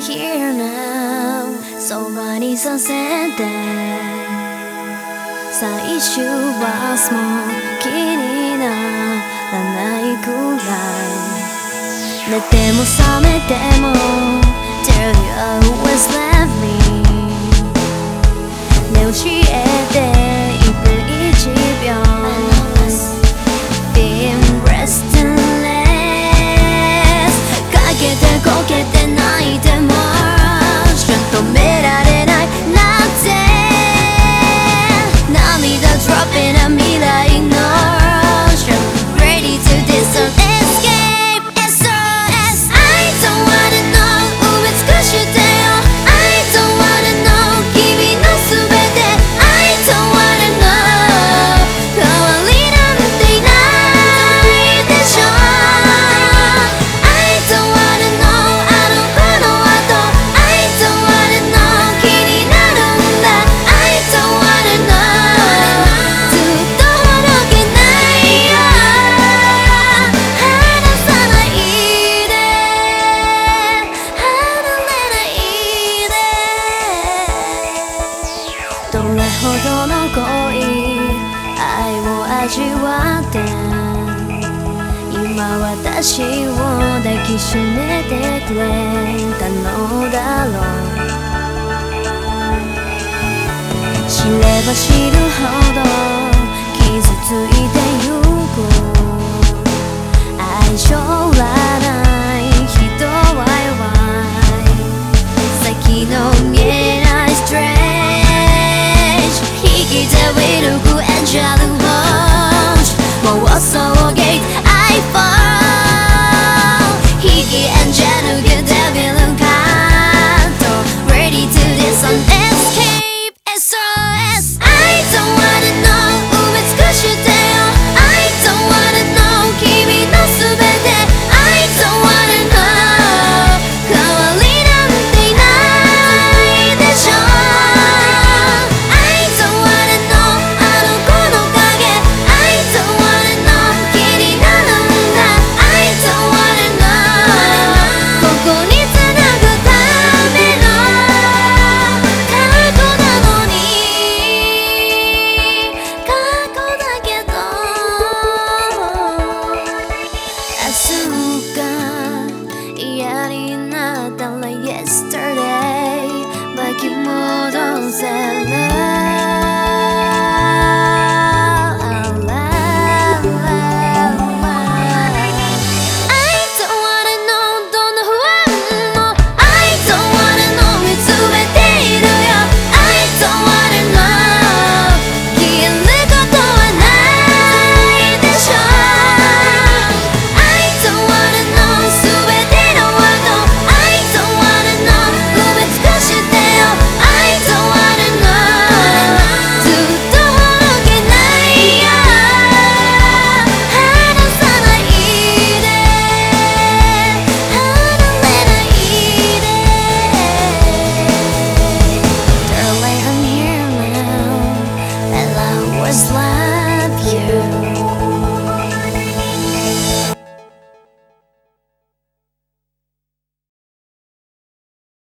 here now. So many sunset days Side issue was small Kidding out The night could lie. 寝ても覚めても Till you 味わって今私を抱きしめてくれたのだろう。知れば知るほど傷ついてゆく。愛情らない人は弱い先の見えないストレージ引きずりる。sunset